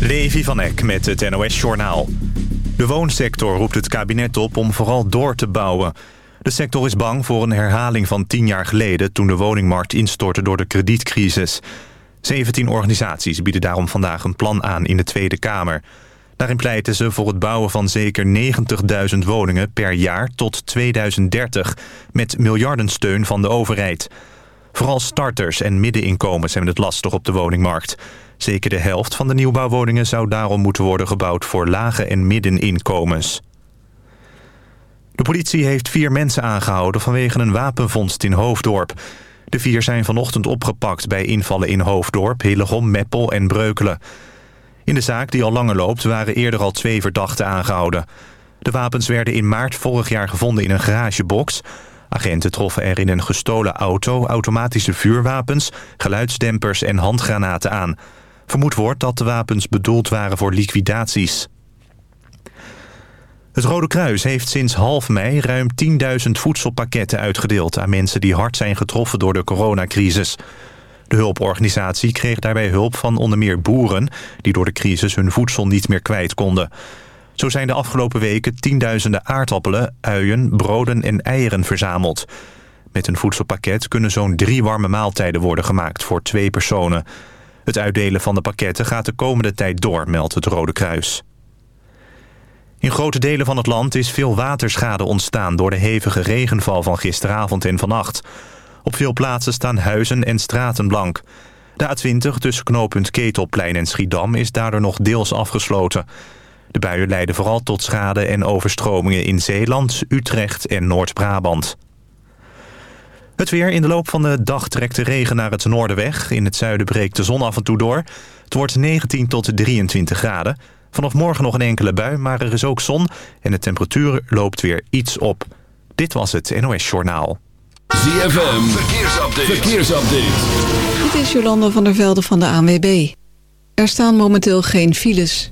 Levi van Eck met het NOS-journaal. De woonsector roept het kabinet op om vooral door te bouwen. De sector is bang voor een herhaling van tien jaar geleden... toen de woningmarkt instortte door de kredietcrisis. 17 organisaties bieden daarom vandaag een plan aan in de Tweede Kamer. Daarin pleiten ze voor het bouwen van zeker 90.000 woningen per jaar tot 2030... met miljardensteun van de overheid... Vooral starters en middeninkomens hebben het lastig op de woningmarkt. Zeker de helft van de nieuwbouwwoningen zou daarom moeten worden gebouwd voor lage en middeninkomens. De politie heeft vier mensen aangehouden vanwege een wapenvondst in Hoofddorp. De vier zijn vanochtend opgepakt bij invallen in Hoofddorp, Hillegom, Meppel en Breukelen. In de zaak, die al langer loopt, waren eerder al twee verdachten aangehouden. De wapens werden in maart vorig jaar gevonden in een garagebox... Agenten troffen er in een gestolen auto automatische vuurwapens, geluidsdempers en handgranaten aan. Vermoed wordt dat de wapens bedoeld waren voor liquidaties. Het Rode Kruis heeft sinds half mei ruim 10.000 voedselpakketten uitgedeeld... aan mensen die hard zijn getroffen door de coronacrisis. De hulporganisatie kreeg daarbij hulp van onder meer boeren... die door de crisis hun voedsel niet meer kwijt konden. Zo zijn de afgelopen weken tienduizenden aardappelen, uien, broden en eieren verzameld. Met een voedselpakket kunnen zo'n drie warme maaltijden worden gemaakt voor twee personen. Het uitdelen van de pakketten gaat de komende tijd door, meldt het Rode Kruis. In grote delen van het land is veel waterschade ontstaan... door de hevige regenval van gisteravond en vannacht. Op veel plaatsen staan huizen en straten blank. De A20 tussen knooppunt Ketelplein en Schiedam is daardoor nog deels afgesloten... De buien leiden vooral tot schade en overstromingen in Zeeland, Utrecht en Noord-Brabant. Het weer in de loop van de dag trekt de regen naar het noorden weg. In het zuiden breekt de zon af en toe door. Het wordt 19 tot 23 graden. Vanaf morgen nog een enkele bui, maar er is ook zon... en de temperatuur loopt weer iets op. Dit was het NOS Journaal. ZFM, verkeersupdate. verkeersupdate. Dit is Jolanda van der Velde van de ANWB. Er staan momenteel geen files...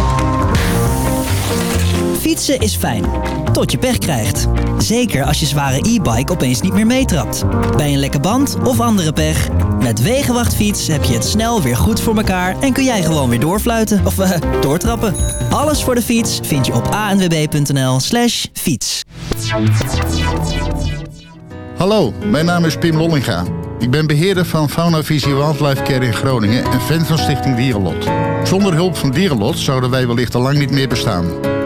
Fietsen is fijn, tot je pech krijgt. Zeker als je zware e-bike opeens niet meer meetrapt. Bij een lekke band of andere pech. Met Wegenwachtfiets heb je het snel weer goed voor elkaar... en kun jij gewoon weer doorfluiten of uh, doortrappen. Alles voor de fiets vind je op anwb.nl slash fiets. Hallo, mijn naam is Pim Lollinga. Ik ben beheerder van Fauna Visie Wildlife Care in Groningen... en fan van Stichting Dierenlot. Zonder hulp van Dierenlot zouden wij wellicht al lang niet meer bestaan...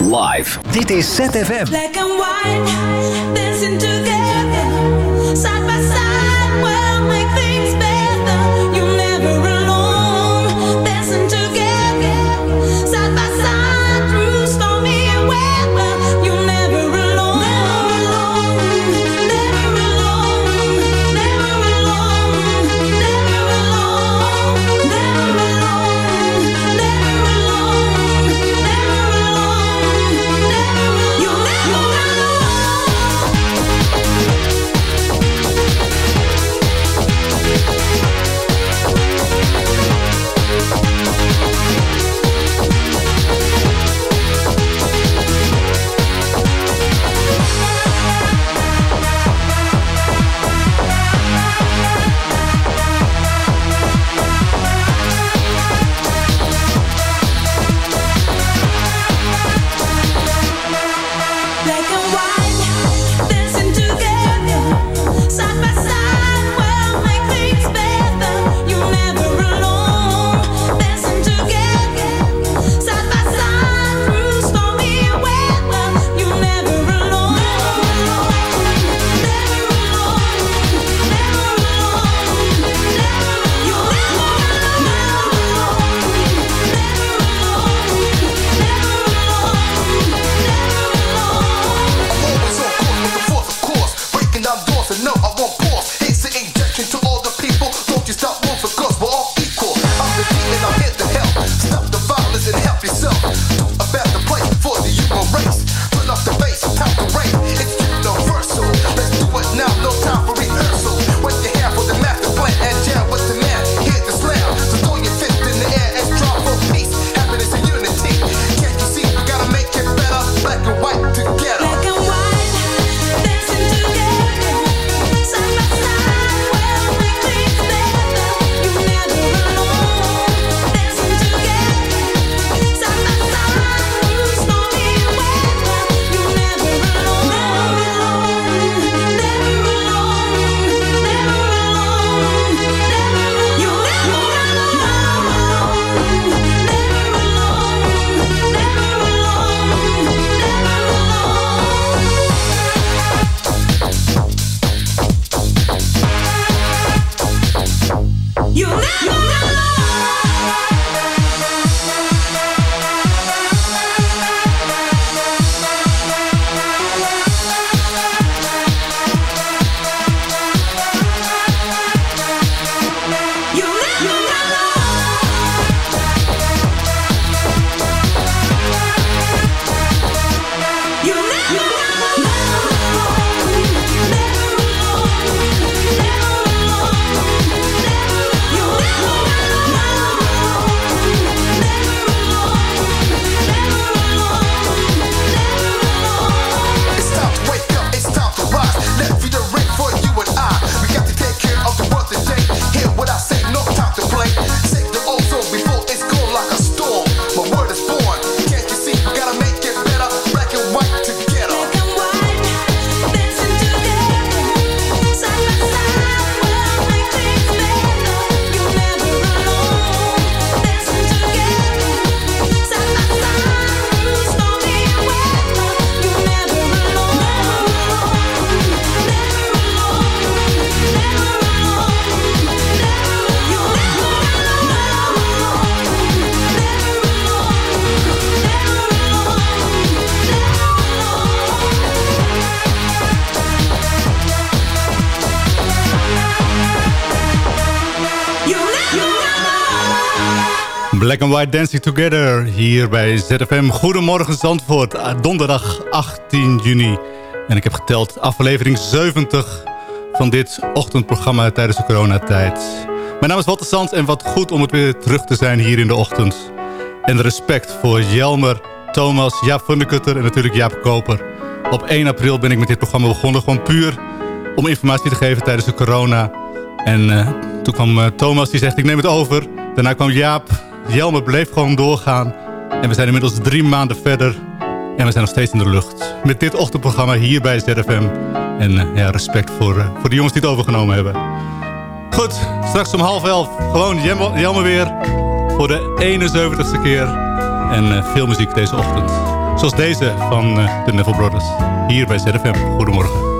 Live. Dit is ZFM. Black and white, dancing together, side by side, Black and Dancing Together hier bij ZFM. Goedemorgen Zandvoort, ah, donderdag 18 juni. En ik heb geteld aflevering 70 van dit ochtendprogramma tijdens de coronatijd. Mijn naam is Walter Sands en wat goed om het weer terug te zijn hier in de ochtend. En respect voor Jelmer, Thomas, Jaap van de Kutter en natuurlijk Jaap Koper. Op 1 april ben ik met dit programma begonnen, gewoon puur om informatie te geven tijdens de corona. En eh, toen kwam eh, Thomas, die zegt ik neem het over. Daarna kwam Jaap, Jelmer bleef gewoon doorgaan. En we zijn inmiddels drie maanden verder. En we zijn nog steeds in de lucht. Met dit ochtendprogramma hier bij ZFM. En eh, ja, respect voor, eh, voor de jongens die het overgenomen hebben. Goed, straks om half elf. Gewoon Jelmer weer. Voor de 71ste keer. En eh, veel muziek deze ochtend. Zoals deze van de Neville Brothers. Hier bij ZFM. Goedemorgen.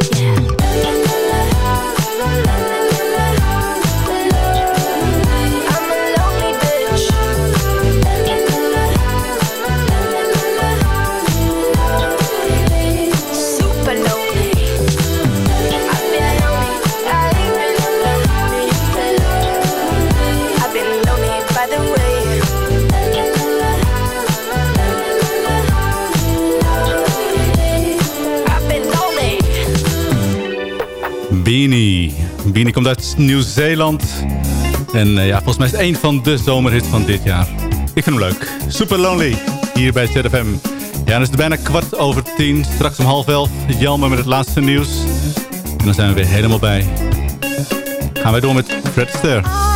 Beanie. Komt uit Nieuw-Zeeland. En eh, ja, volgens mij is het een van de zomerhits van dit jaar. Ik vind hem leuk. Super Lonely. Hier bij ZFM. Ja, dan is het bijna kwart over tien. Straks om half elf. Jelmer met het laatste nieuws. En dan zijn we weer helemaal bij. Gaan wij door met Fred Astaire.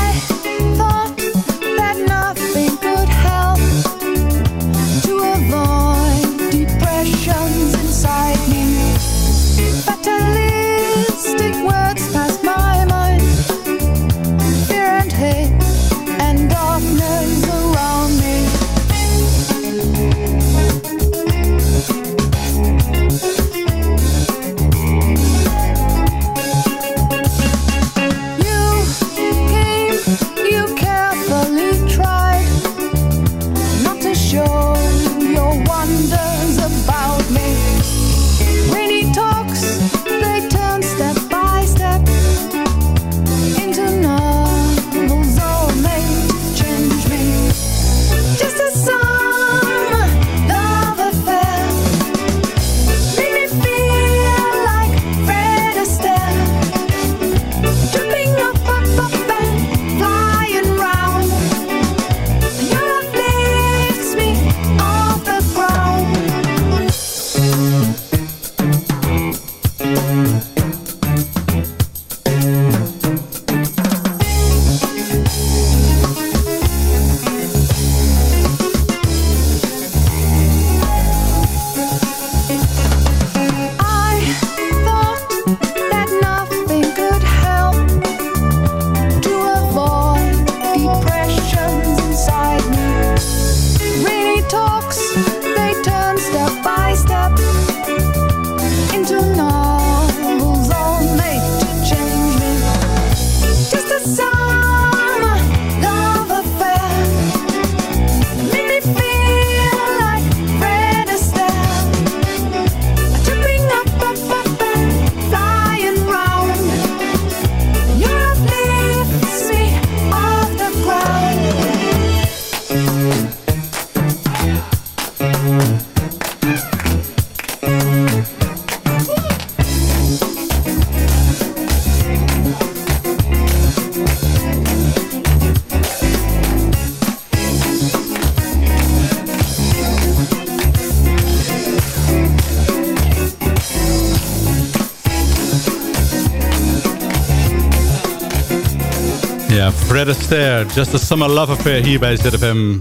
Just a Summer Love Affair hier bij ZFM.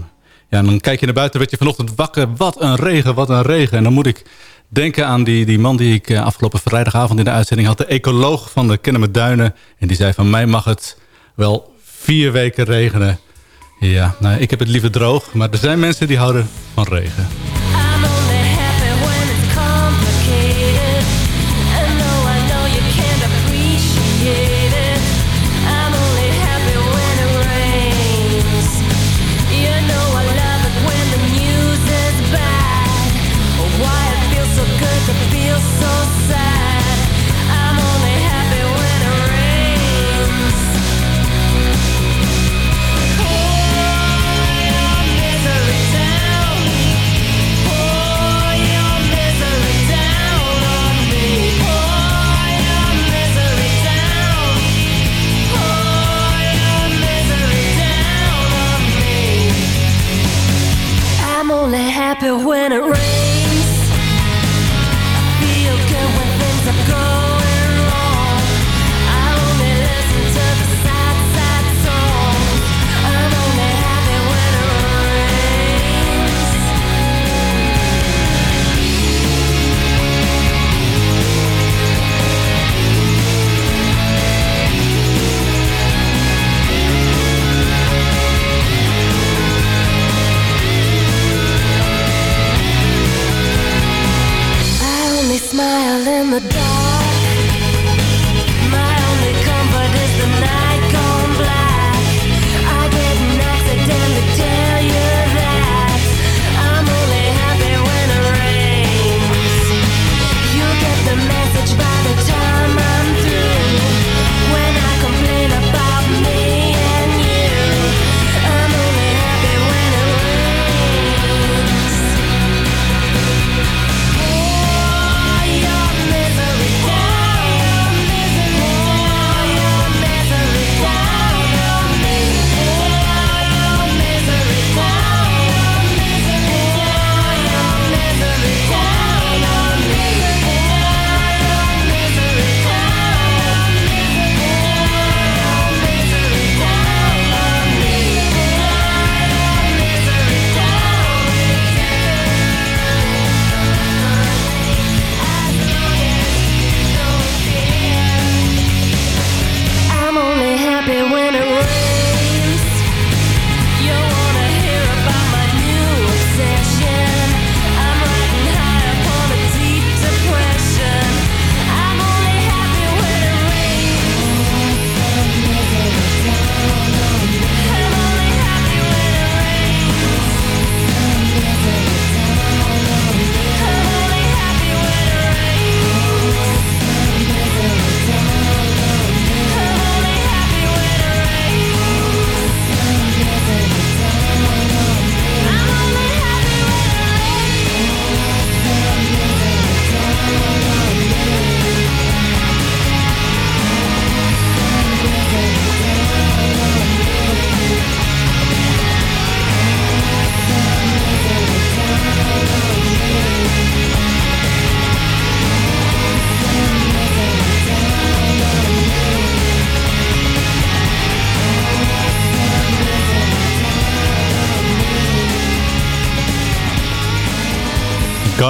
Ja, en dan kijk je naar buiten, werd je vanochtend wakker. Wat een regen, wat een regen. En dan moet ik denken aan die, die man die ik eh, afgelopen vrijdagavond in de uitzending had. De ecoloog van de Kennemer Duinen. En die zei van mij mag het wel vier weken regenen. Ja, nou, ik heb het liever droog. Maar er zijn mensen die houden van regen. Happy when it rains.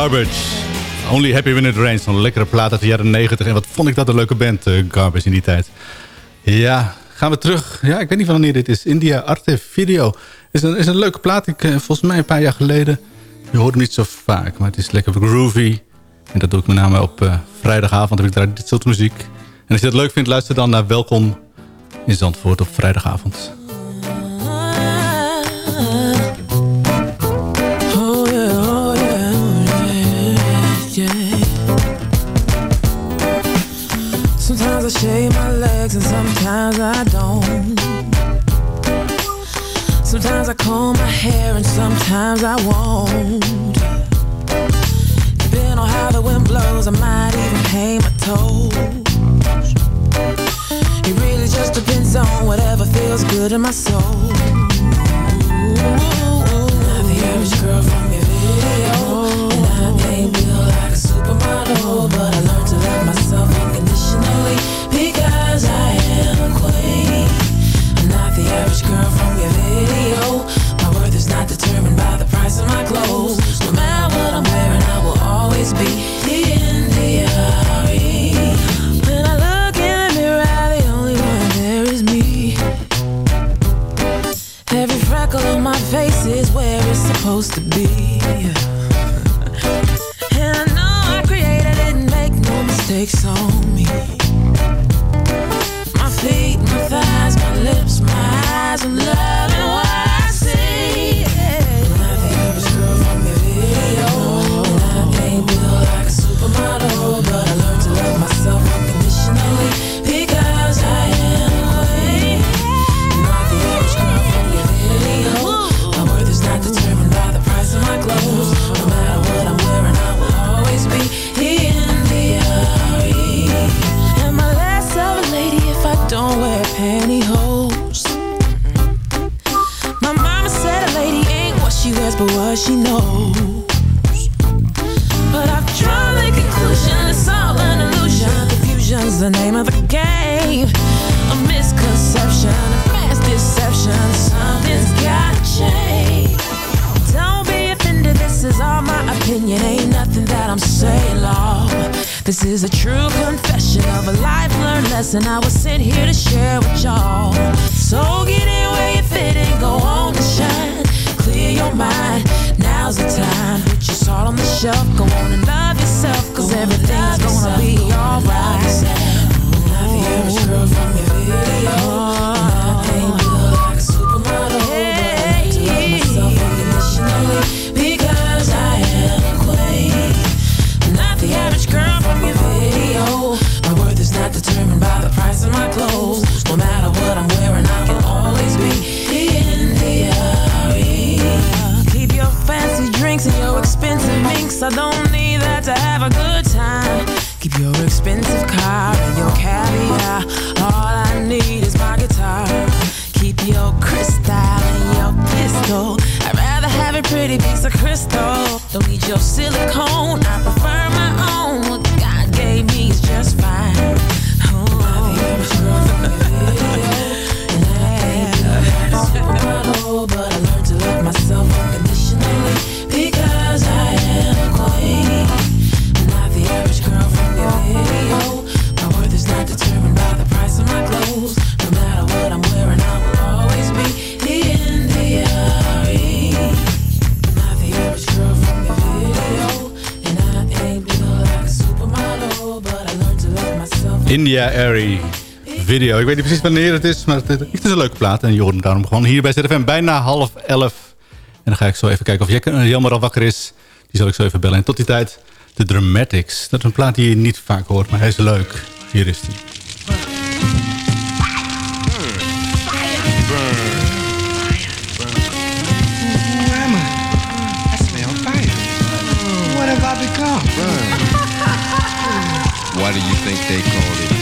Garbage. Only Happy When It Rains. Een lekkere plaat uit de jaren 90. En wat vond ik dat een leuke band, eh, Garbage, in die tijd. Ja, gaan we terug. Ja, ik weet niet van wanneer dit is. India Arte Video. Is een, is een leuke plaat. Ik, eh, volgens mij een paar jaar geleden. Je hoort hem niet zo vaak, maar het is lekker groovy. En dat doe ik met name op eh, vrijdagavond. Heb ik daar dit soort muziek. En als je het leuk vindt, luister dan naar Welkom in Zandvoort op vrijdagavond. I shave my legs and sometimes I don't. Sometimes I comb my hair and sometimes I won't. Depending on how the wind blows, I might even paint my toes. It really just depends on whatever feels good in my soul. Not the average girl from your video, and I ain't built like a supermodel, but I the average girl from your video. My worth is not determined by the price of my clothes. No matter what I'm wearing, I will always be the NDRE. When I look in the mirror, the only one there is me. Every freckle on my face is where it's supposed to be. and I know I created it make no mistakes on me. My feet lips, my eyes, and love she knows. But I've drawn the conclusion it's all an illusion. Confusion's the name of the game. A misconception, a mass deception. Something's gotta change. Don't be offended, this is all my opinion. Ain't nothing that I'm saying, law. This is a true confession of a life learned lesson. I was sent here yourself, go on. India Airy video. Ik weet niet precies wanneer het is, maar het, is een leuke plaat. En je hoort daarom gewoon hier bij ZFM. Bijna half elf. En dan ga ik zo even kijken of Jammer eh, al wakker is. Die zal ik zo even bellen. En tot die tijd, de Dramatics. Dat is een plaat die je niet vaak hoort, maar hij is leuk. Hier is hij. Do you think they call it?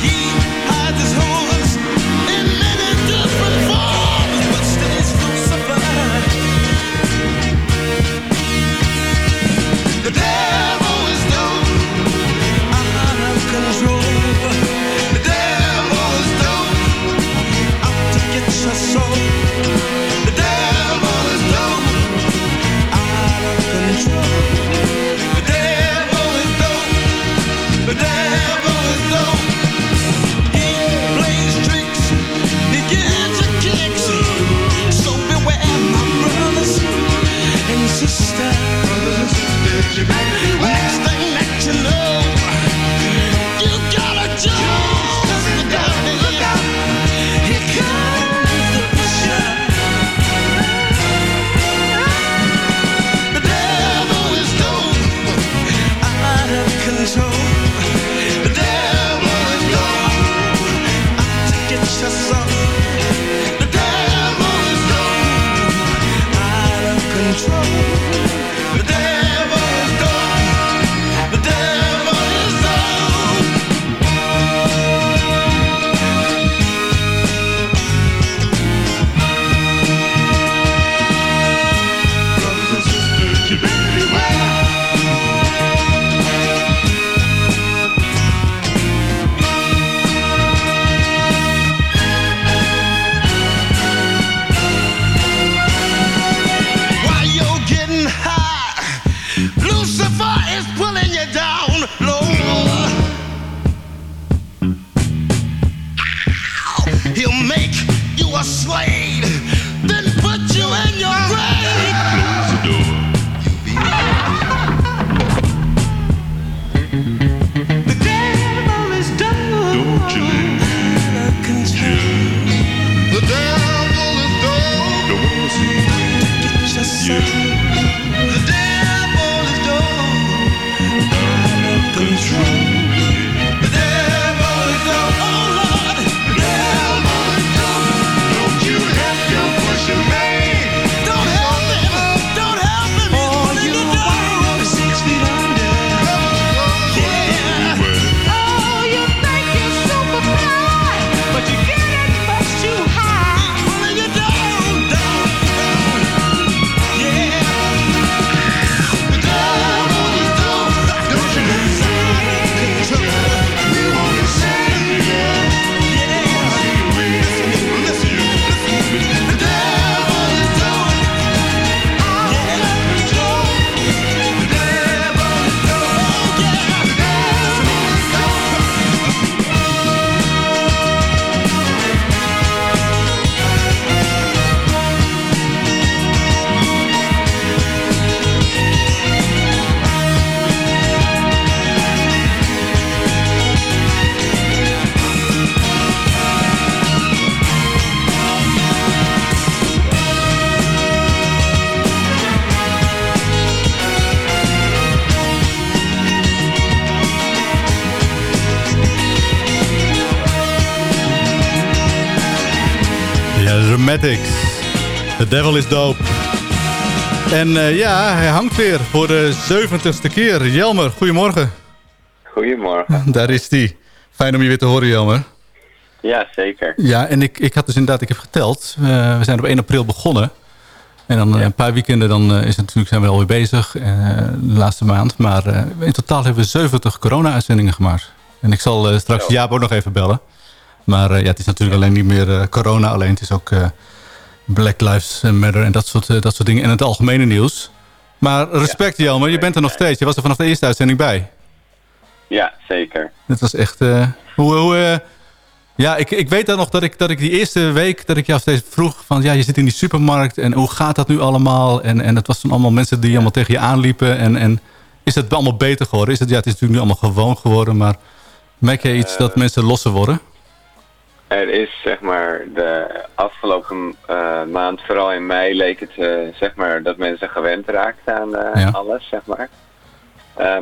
He The Devil is Dope. En eh, ja, hij hangt weer voor de zeventigste keer. Jelmer, goedemorgen. Goedemorgen. Daar is hij. Fijn om je weer te horen, Jelmer. Ja, zeker. Ja, en ik, ik had dus inderdaad, ik heb geteld. Eh, we zijn op 1 april begonnen. En dan eh, een paar weekenden dan is het natuurlijk, zijn we alweer bezig. de laatste maand. Maar in totaal hebben we 70 corona-uitzendingen gemaakt. En ik zal straks Jaap ook nog even bellen. Maar ja, het is natuurlijk alleen niet meer corona alleen. Het is ook Black Lives Matter en dat soort, eh, dat soort dingen. En het algemene nieuws. Maar respect Jelmer, je bent er nog steeds. Je was er vanaf de eerste uitzending bij. Ja, zeker. Het was echt... eh, hoe, hoe, eh, ja, ik, ik weet dan nog dat ik, dat ik die eerste week... dat ik jou steeds vroeg van... ja, je zit in die supermarkt en hoe gaat dat nu allemaal? En, en het was toen allemaal mensen die allemaal tegen je aanliepen. En, en is het allemaal beter geworden? Is het, ja, het is natuurlijk nu allemaal gewoon geworden. Maar merk jij iets dat mensen losser worden? Er is zeg maar de afgelopen eh, maand, vooral in mei, leek het eh, zeg maar dat mensen gewend raakten aan eh, Ja. alles, zeg maar.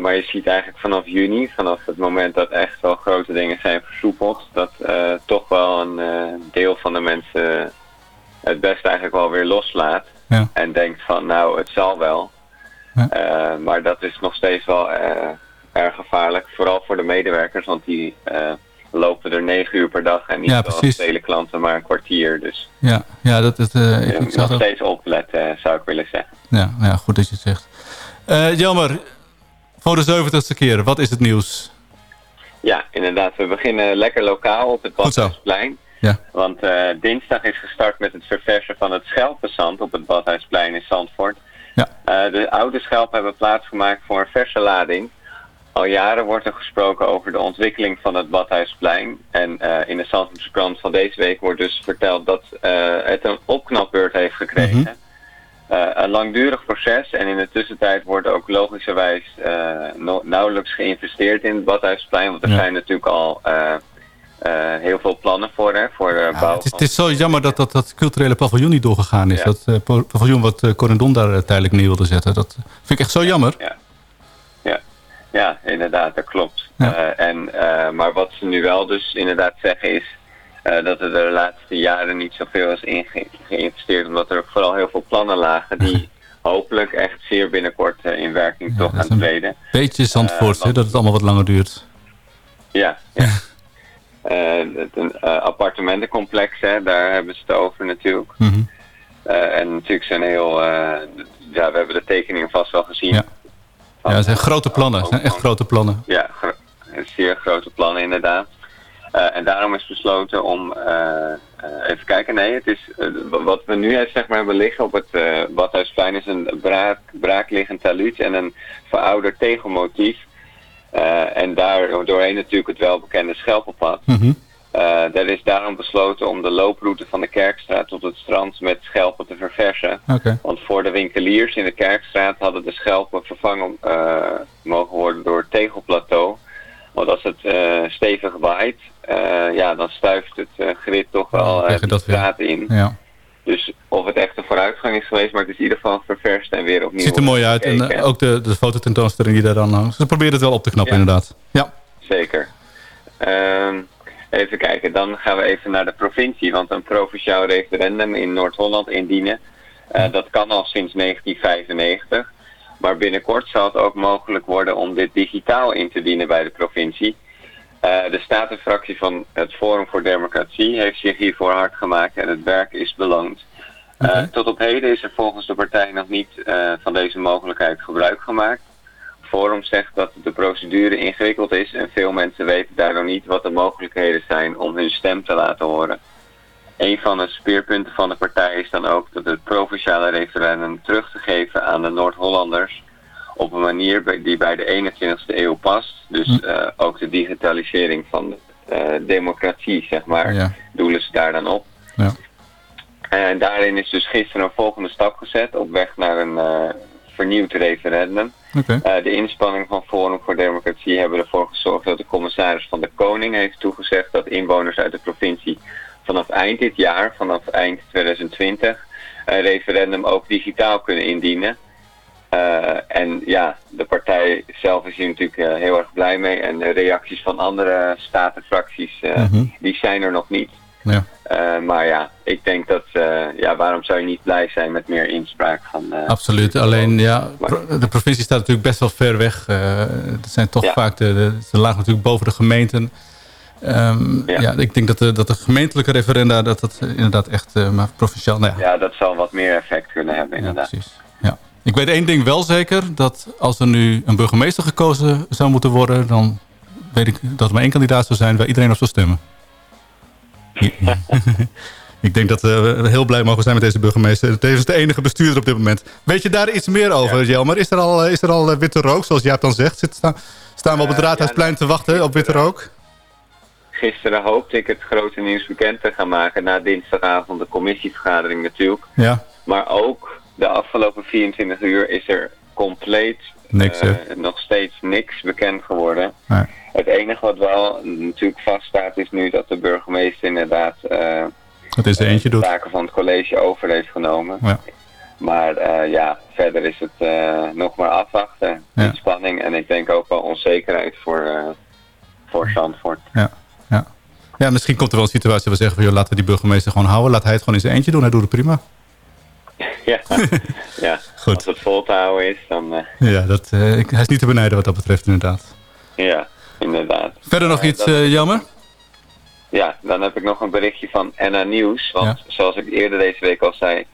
Maar je ziet eigenlijk vanaf juni, vanaf het moment dat echt wel grote dingen zijn versoepeld, dat toch wel een deel van de mensen het best eigenlijk wel weer loslaat. Ja. En denkt van nou, het zal wel. Maar dat is nog steeds wel erg gevaarlijk, vooral voor de medewerkers, want die lopen er negen uur per dag en niet Ja, zoals vele klanten maar een kwartier. Dus Ja, ja dat, dat, eh, ik, nog dat. steeds opletten, zou ik willen zeggen. Ja, ja, goed dat je het zegt. Eh Jelmer, voor de zeventigste keer, wat is het nieuws? Ja, inderdaad. We beginnen lekker lokaal op het. Badhuisplein. Ja. Want eh, dinsdag is gestart met het verversen van het schelpenzand op het Badhuisplein in Zandvoort. Ja. Eh, de oude schelpen hebben plaatsgemaakt voor een verse lading. Al jaren wordt er gesproken over de ontwikkeling van het Badhuisplein. En eh, in de Zandvoortse krant van deze week wordt dus verteld dat eh, het een opknapbeurt heeft gekregen. Mhm. Eh, een langdurig proces en in de tussentijd wordt ook logischerwijs no- nauwelijks geïnvesteerd in het Badhuisplein. Want er Ja. zijn natuurlijk al heel veel plannen voor, hè, voor bouw Het is, het is zo jammer dat dat, dat culturele paviljoen niet doorgegaan is. Dat pa- paviljoen wat Corendon daar tijdelijk neer wilde zetten. Dat vind ik echt zo jammer. Ja, ja, inderdaad, dat klopt. Eh, en, eh, maar wat ze nu wel dus inderdaad zeggen is eh, dat er de laatste jaren niet zoveel is in ge- geïnvesteerd. Omdat er vooral heel veel plannen lagen die hopelijk echt zeer binnenkort in werking toch gaan treden. Beetje Zandvoort, dat het allemaal wat langer duurt. Ja, ja. Het een appartementencomplex, hè, daar hebben ze het over natuurlijk. Mhm. En natuurlijk zijn heel, ja, we hebben de tekeningen vast wel gezien. Ja. Ja, het zijn grote plannen. Het zijn echt grote plannen. Ja, gro- zeer grote plannen inderdaad. Eh, en daarom is besloten om, eh, eh, even kijken, nee, het is, wat we nu zeg maar hebben liggen op het Badhuisplein is een braak, braakliggend taluut en een verouderd tegelmotief. En daar doorheen natuurlijk het welbekende Schelpenpad. Eh, er is daarom besloten om de looproute van de Kerkstraat tot het strand met schelpen te verversen. Oké. Want voor de winkeliers in de Kerkstraat hadden de schelpen vervangen eh, mogen worden door het tegelplateau. Want als het eh, stevig waait, eh, ja, dan stuift het eh, grid toch wel eh, tegen de straat in. Ja. Dus of het echt een vooruitgang is geweest, maar het is in ieder geval ververst en weer opnieuw. Ziet er mooi uit. En gekeken. eh, ook de, de fototentoonstelling die daar dan hangt. Ze proberen het wel op te knappen Ja. inderdaad. Ja. Zeker. Ehm, even kijken, dan gaan we even naar de provincie. Want een provinciaal referendum in Noord-Holland indienen, eh, dat kan al sinds 1995. Maar binnenkort zal het ook mogelijk worden om dit digitaal in te dienen bij de provincie. Eh, de statenfractie van het Forum voor Democratie heeft zich hiervoor hard gemaakt en het werk is beloond. Eh, tot op heden is er volgens de partij nog niet van deze mogelijkheid gebruik gemaakt. Forum zegt dat de procedure ingewikkeld is en veel mensen weten daardoor niet wat de mogelijkheden zijn om hun stem te laten horen. Een van de speerpunten van de partij is dan ook dat het provinciale referendum terug te geven aan de Noord-Hollanders op een manier die bij de 21ste eeuw past. Dus eh, ook de digitalisering van de eh, democratie, zeg maar, Ja. doelen ze daar dan op. Ja. En daarin is dus gisteren een volgende stap gezet op weg naar een eh, vernieuwd referendum. Eh, de inspanningen van Forum voor Democratie hebben ervoor gezorgd dat de commissaris van de Koning heeft toegezegd dat inwoners uit de provincie vanaf eind dit jaar, vanaf eind 2020, een referendum ook digitaal kunnen indienen. Eh, en ja, de partij zelf is hier natuurlijk eh, heel erg blij mee. En de reacties van andere statenfracties, Mhm. die zijn er nog niet. Ja. Eh, maar ja, ik denk dat, eh, ja, waarom zou je niet blij zijn met meer inspraak van... eh, Absoluut. Alleen ja, de provincie staat natuurlijk best wel ver weg. Dat zijn toch Ja. vaak de, de, ze lagen natuurlijk boven de gemeenten. Ehm, ja. ik denk dat de, dat de gemeentelijke referenda dat dat inderdaad echt maar provinciaal. Nou ja, Ja, dat zal wat meer effect kunnen hebben inderdaad. precies. Ja. Ik weet één ding wel zeker, dat als er nu een burgemeester gekozen zou moeten worden, dan weet ik dat er maar één kandidaat zou zijn waar iedereen op zou stemmen. ik denk dat eh, we heel blij mogen zijn met deze burgemeester. Het is de enige bestuurder op dit moment. Weet je daar iets meer over, Jelmer? Is er al, eh, is er al eh, witte rook, zoals Jaap dan zegt? Zit, staan, staan we op het Raadhuisplein te wachten op witte rook? Gisteren hoopte ik het grote nieuws bekend te gaan maken na dinsdagavond de commissievergadering natuurlijk. Ja, Maar ook de afgelopen 24 uur is er compleet Niks, nog steeds niks bekend geworden. Nee. Het enige wat wel natuurlijk vaststaat is nu dat de burgemeester inderdaad eh is er eentje de doet. taken van het college over heeft genomen. Ja. Maar eh, ja, verder is het eh, nog maar afwachten. Ja. Spanning en ik denk ook wel onzekerheid voor, eh voor Zandvoort. Ja, ja. ja, misschien komt er wel een situatie waar we zeggen... Van, joh, laten we die burgemeester gewoon houden. Laat hij het gewoon in zijn eentje doen. Hij doet het prima. Ja, ja. als het vol te houden is, dan eh, Ja, dat, eh, ik- hij is niet te benijden wat dat betreft inderdaad. ja, inderdaad. Verder nog Eh, iets eh, jammer? Ja, dan heb ik nog een berichtje van NA Nieuws. Want zoals ik eerder deze week al zei,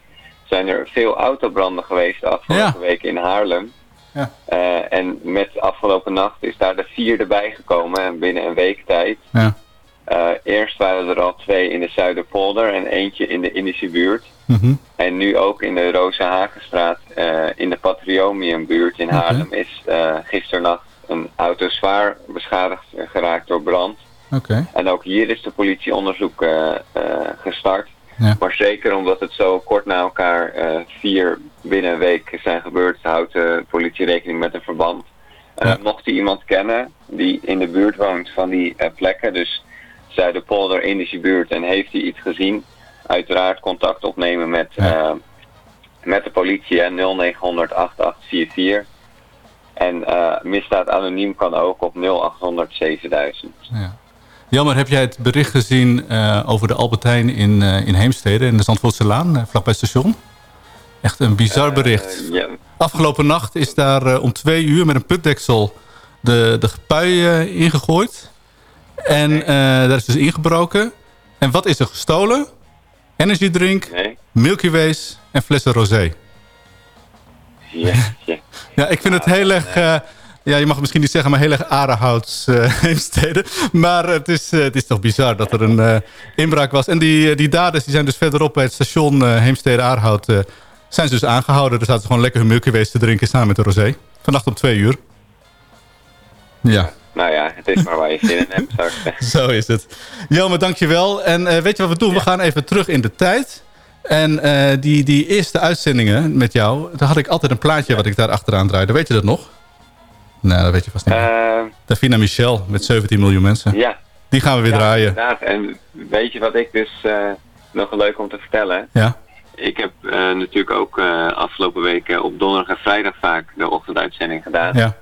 zijn er veel autobranden geweest afgelopen week in Haarlem. Ja. Eh, en met afgelopen nacht is daar de vierde bijgekomen en binnen een week tijd. Ja. Eerst waren er al twee in de Zuiderpolder en eentje in de Indische buurt. Mhm. En nu ook in de Rozenhagenstraat eh, in de Patriomiumbuurt in. Haarlem is gisternacht een auto zwaar beschadigd eh, geraakt door brand. Oké. En ook hier is de politie onderzoek eh, eh, gestart. Ja. Maar zeker omdat het zo kort na elkaar vier binnen een week zijn gebeurd, houdt de politie rekening met een verband. Ja. Mocht u iemand kennen die in de buurt woont van die plekken, dus Zuiderpolder, Indische buurt, en heeft hij iets gezien, uiteraard contact opnemen met, met de politie, hè, 0900 8844. En eh, misdaad anoniem kan ook op 0800 7000. Ja. Jammer, heb jij het bericht gezien eh, over de Albertijn in, eh, in Heemstede... in de Zandvoortse Laan, vlakbij het station? Echt een bizar bericht. ja. Afgelopen nacht is daar om twee uur met een putdeksel de, de ingegooid. En daar is dus ingebroken. En wat is er gestolen? Energy drink, Nee. Milky Ways en flessen rosé. Ja, ja. Ja, ik vind het heel erg... eh, ja, je mag misschien niet zeggen, maar heel erg aarehouds eh heemsteden. Maar het is, eh, het is toch bizar dat er een inbraak was. En die, die daders die zijn dus verderop bij het station Heemstede Aarhout... eh, zijn ze dus aangehouden. Daar zaten gewoon lekker hun Milky Ways te drinken samen met de rosé. Vannacht om twee uur. Ja. nou ja, het is maar waar je zin in hebt, zou ik zeggen. Zo is het. Jelmer, dankjewel. En weet je wat we doen? We gaan even terug in de tijd. En eh, die, die eerste uitzendingen met jou... daar had ik altijd een plaatje wat ik daar achteraan draaide. Weet je dat nog? Nee, dat weet je vast niet. Eh, Davina Michel met 17 miljoen mensen. ja. Die gaan we weer Ja, draaien. Inderdaad. En weet je wat ik dus eh, nog leuk om te vertellen? Ja. Ik heb eh, natuurlijk ook afgelopen weken op donderdag en vrijdag vaak de ochtenduitzending gedaan. Ja.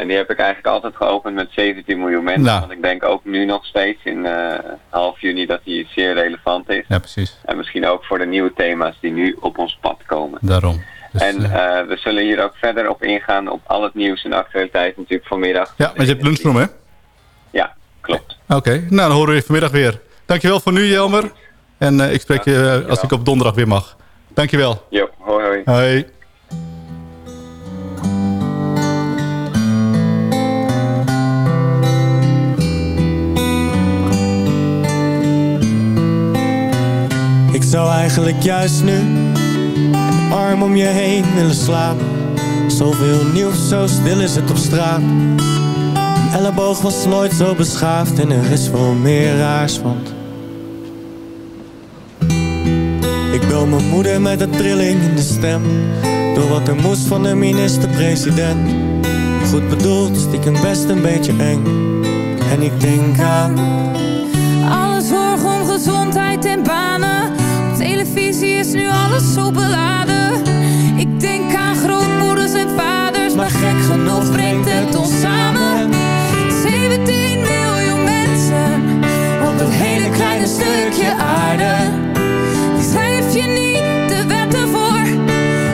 En die heb ik eigenlijk altijd geopend met 17 miljoen mensen. Nou. Want ik denk ook nu nog steeds in eh, half juni dat die zeer relevant is. Ja, precies. En misschien ook voor de nieuwe thema's die nu op ons pad komen. Daarom. Dus, en eh, we zullen hier ook verder op ingaan op al het nieuws en actualiteit natuurlijk vanmiddag. Ja, maar je hebt lunchroom, hè? Ja, klopt. Oké, nou dan horen we je vanmiddag weer. Dankjewel voor nu, Jelmer. En eh, ik spreek je eh, als ik op donderdag weer mag. Dankjewel. Jo, hoi hoi. Hoi. Zou eigenlijk juist nu arm om je heen willen slapen. Zoveel nieuws, zo stil is het op straat. Een elleboog was nooit zo beschaafd en er is veel meer raars, want... Ik bel mijn moeder met een trilling in de stem. Door wat er moest van de minister-president. Goed bedoeld, stiekem best een beetje eng. En ik denk aan... Alle zorg om gezondheid is nu alles zo beladen. Ik denk aan grootmoeders en vaders, maar gek genoeg brengt het ons samen. 17 miljoen mensen op dat hele kleine stukje aarde. Die schrijf je niet de wetten voor,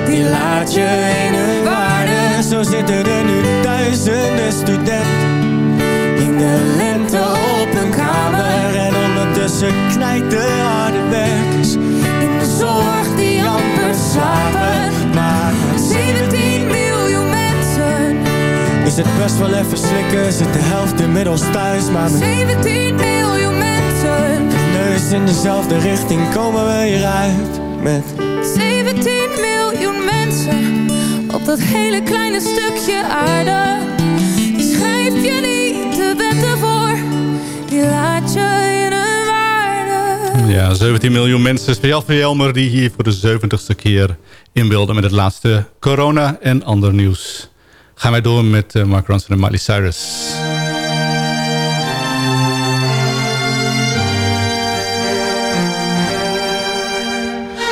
Die laat je in hun waarde. Zo zitten er nu duizenden studenten in de lente op een kamer. En ondertussen knijt de harde werkers is het best wel even slikken, zit de helft inmiddels thuis. Maar met 17 miljoen mensen. neus in dezelfde richting komen we hieruit met 17 miljoen mensen op dat hele kleine stukje aarde. Die schrijf je niet de wetten voor, die laat je in hun waarde. Ja, 17 miljoen mensen. Speciaal voor Jelmer die hier voor de 70ste keer in wilde met het laatste corona en ander nieuws. Gaan wij door met eh, Mark Ronson en Miley Cyrus.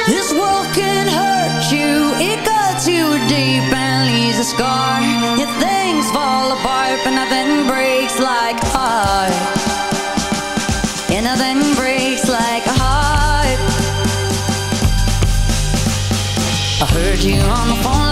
This world can hurt you, it cuts you deep and leaves a scar. If things fall apart, but nothing breaks like a heart. And nothing breaks like a heart. I heard you on the phone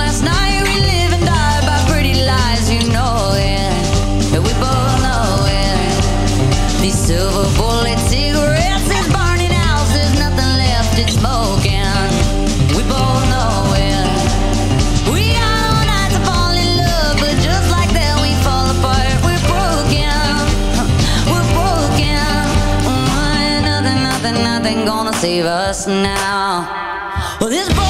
save us now. Well, this broken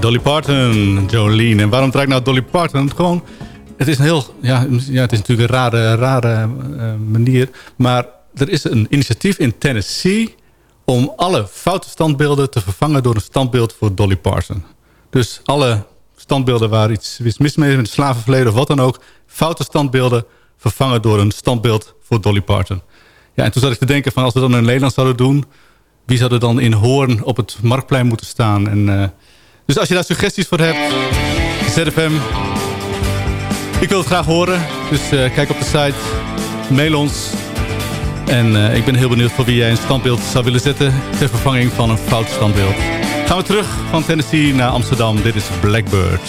Dolly Parton, Jolene. En waarom draai ik nou Dolly Parton? Gewoon, het is een heel, ja, ja het is natuurlijk een rare, rare eh, manier. Maar er is een initiatief in Tennessee om alle foute standbeelden te vervangen door een standbeeld voor Dolly Parton. Dus alle standbeelden waar iets, mis mee is met het slavenverleden of wat dan ook, foute standbeelden vervangen door een standbeeld voor Dolly Parton. Ja, en toen zat ik te denken van als we dat in Nederland zouden doen, wie zou er dan in Hoorn op het Marktplein moeten staan? En, eh, dus als je daar suggesties voor hebt, ZFM, ik wil het graag horen. Dus eh, kijk op de site, mail ons. En eh, ik ben heel benieuwd voor wie jij een standbeeld zou willen zetten... ter vervanging van een fout standbeeld. Gaan we terug van Tennessee naar Amsterdam. Dit is Blackbird.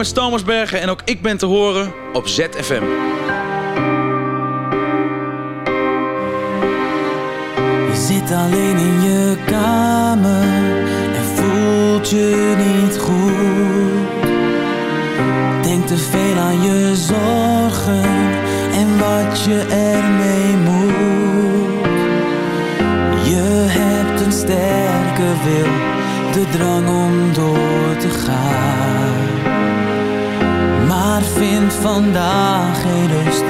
Naam is Thomas Bergen en ook ik ben te horen op ZFM. Je zit alleen in je kamer en voelt je niet goed. Denk te veel aan je zorgen en wat je ermee moet. Je hebt een sterke wil, de drang om vandaag geen rust,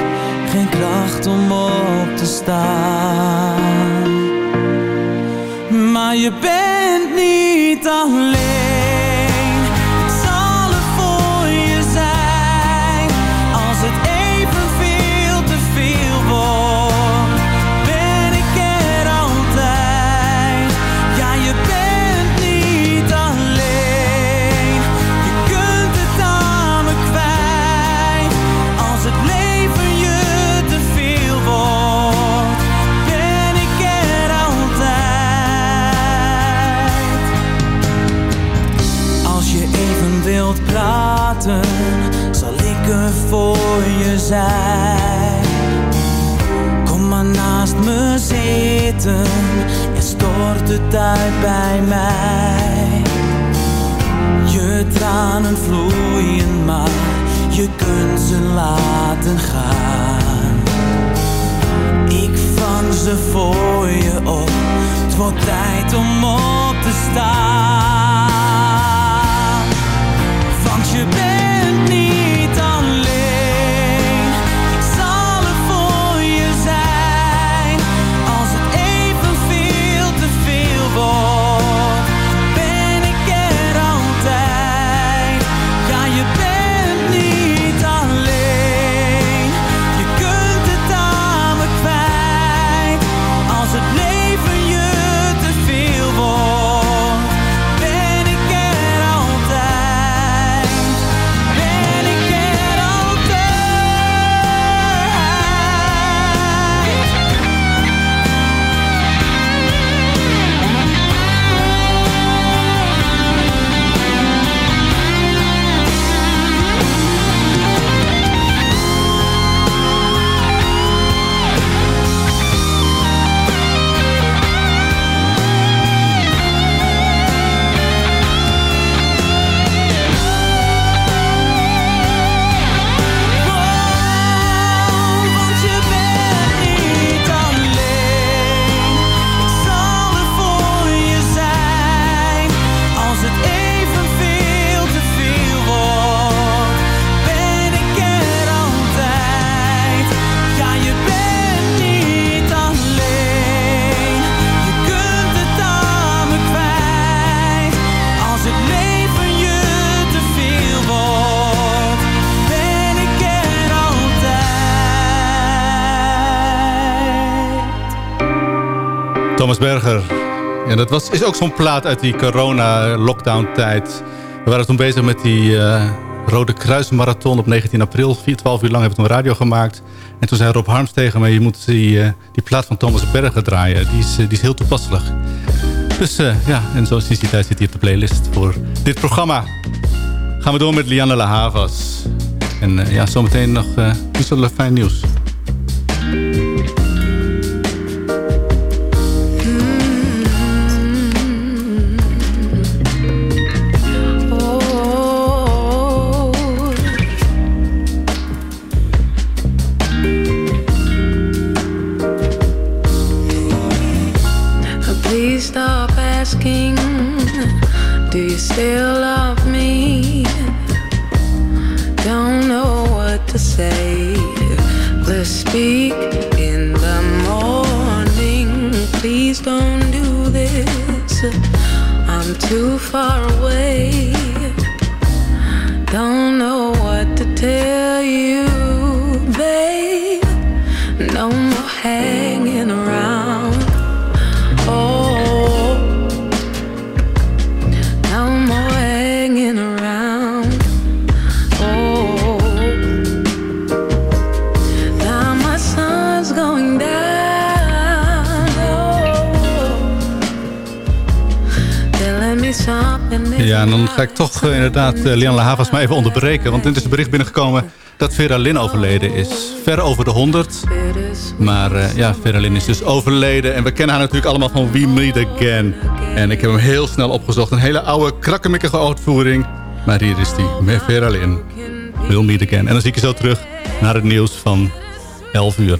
geen kracht om op te staan. Thomas Berger. Ja, dat was, is ook zo'n plaat uit die corona-lockdown-tijd. We waren toen bezig met die eh, Rode Kruismarathon op 19 april. 4, 12 uur lang hebben we toen radio gemaakt. En toen zei Rob Harms tegen me... je moet die, eh, die plaat van Thomas Berger draaien. Die is, eh, die is heel toepasselijk. Dus eh, ja, en zo sinds die tijd zit hij op de playlist voor dit programma. Gaan we door met Lianne La Havas. En eh, ja, zometeen nog bijzonder fijn nieuws. En dan ga ik toch eh, inderdaad uh, Lianne Havas maar even onderbreken. Want er is een bericht binnengekomen dat Vera Lynn overleden is. Ver over de 100. Maar uh, ja, Vera Lynn is dus overleden. En we kennen haar natuurlijk allemaal van We Meet Again. En ik heb hem heel snel opgezocht. Een hele oude, krakkemikkige uitvoering. Maar hier is die, met Vera Lynn. We'll Meet Again. En dan zie ik je zo terug naar het nieuws van 11 uur.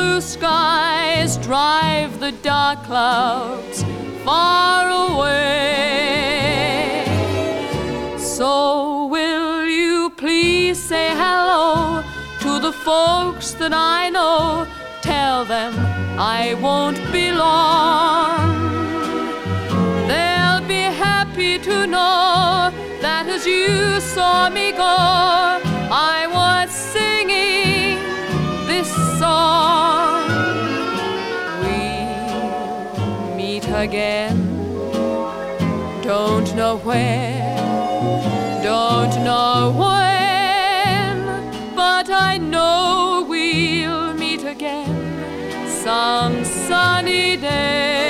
blue skies drive the dark clouds far away. So, will you please say hello to the folks that I know? Tell them I won't be long. They'll be happy to know that as you saw me go, I was again. Don't know where, don't know when, but I know we'll meet again some sunny day.